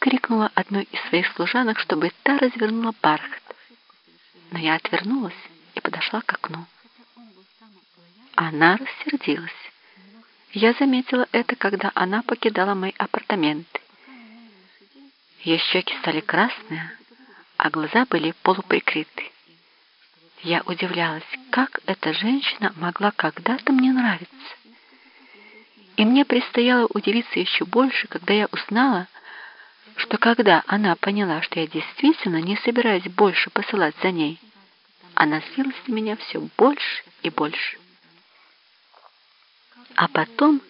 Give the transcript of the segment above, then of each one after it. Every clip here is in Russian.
крикнула одной из своих служанок, чтобы та развернула бархат. Но я отвернулась и подошла к окну. Она рассердилась. Я заметила это, когда она покидала мои апартаменты. Ее щеки стали красные, а глаза были полуприкрыты. Я удивлялась, как эта женщина могла когда-то мне нравиться. И мне предстояло удивиться еще больше, когда я узнала, что когда она поняла, что я действительно не собираюсь больше посылать за ней, она злилась на меня все больше и больше. А потом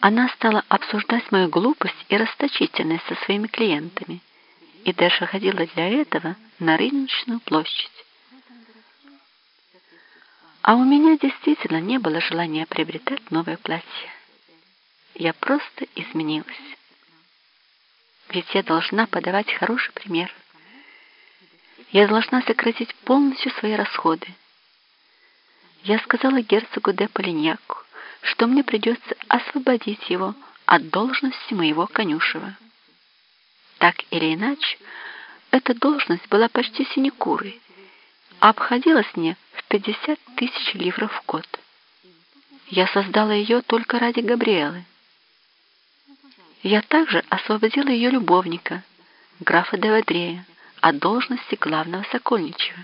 она стала обсуждать мою глупость и расточительность со своими клиентами и даже ходила для этого на рыночную площадь. А у меня действительно не было желания приобретать новое платье. Я просто изменилась. Ведь я должна подавать хороший пример. Я должна сократить полностью свои расходы. Я сказала герцогу де Полиньяку, что мне придется освободить его от должности моего конюшева. Так или иначе, эта должность была почти синекурой, а обходилась мне в 50 тысяч ливров в год. Я создала ее только ради Габриэлы. Я также освободила ее любовника, графа де Вадрея, от должности главного сокольничего.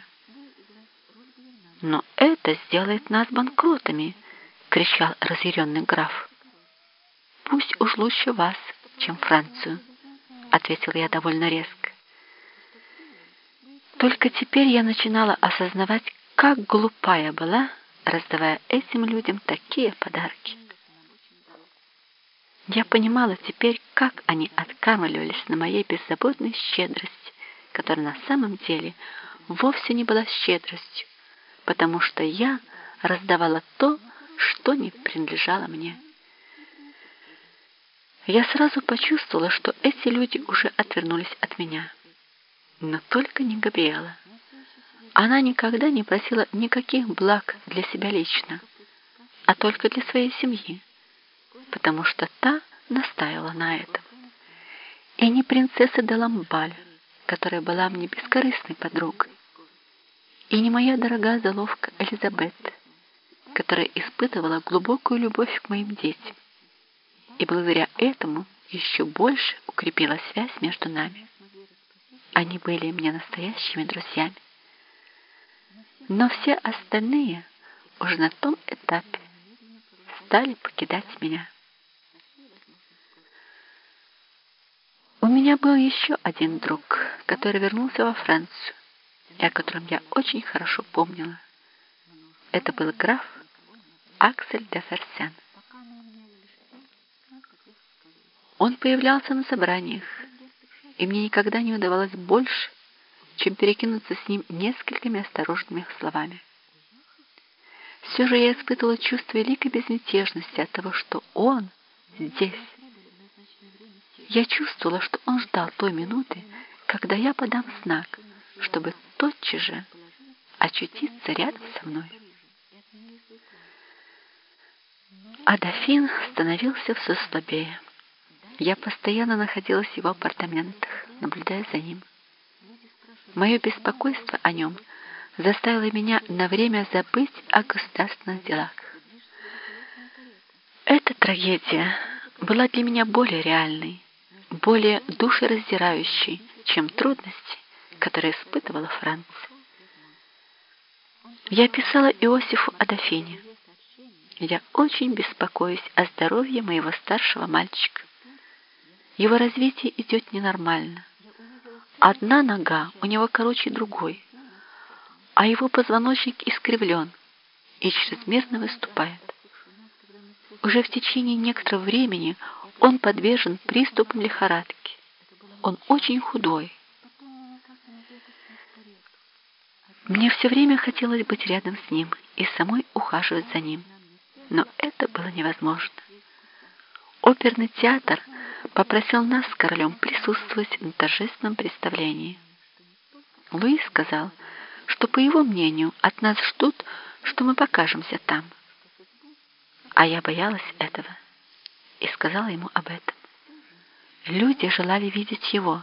«Но это сделает нас банкротами!» — кричал разъяренный граф. «Пусть уж лучше вас, чем Францию», — ответила я довольно резко. Только теперь я начинала осознавать, как глупая была, раздавая этим людям такие подарки. Я понимала теперь, как они откармливались на моей беззаботной щедрости, которая на самом деле вовсе не была щедростью, потому что я раздавала то, что не принадлежало мне. Я сразу почувствовала, что эти люди уже отвернулись от меня. Но только не Габриэла. Она никогда не просила никаких благ для себя лично, а только для своей семьи потому что та настаивала на этом. И не принцесса де Ламбаль, которая была мне бескорыстной подругой, и не моя дорогая заловка Элизабет, которая испытывала глубокую любовь к моим детям, и благодаря этому еще больше укрепила связь между нами. Они были мне настоящими друзьями. Но все остальные уже на том этапе стали покидать меня. У был еще один друг, который вернулся во Францию, и о котором я очень хорошо помнила. Это был граф Аксель де Ферсен. Он появлялся на собраниях, и мне никогда не удавалось больше, чем перекинуться с ним несколькими осторожными словами. Все же я испытывала чувство великой безмятежности от того, что он здесь, я чувствовала, что он ждал той минуты, когда я подам знак, чтобы тотчас же очутиться рядом со мной. А дофин становился все слабее. Я постоянно находилась в его апартаментах, наблюдая за ним. Мое беспокойство о нем заставило меня на время забыть о государственных делах. Эта трагедия была для меня более реальной, более душераздирающей, чем трудности, которые испытывала Франция. Я писала Иосифу о. Я очень беспокоюсь о здоровье моего старшего мальчика. Его развитие идет ненормально. Одна нога у него короче другой, а его позвоночник искривлен и чрезмерно выступает. Уже в течение некоторого времени он подвержен приступам лихорадки. Он очень худой. Мне все время хотелось быть рядом с ним и самой ухаживать за ним, но это было невозможно. Оперный театр попросил нас с королем присутствовать на торжественном представлении. Луи сказал, что, по его мнению, от нас ждут, что мы покажемся там. А я боялась этого и сказала ему об этом. Люди желали видеть его.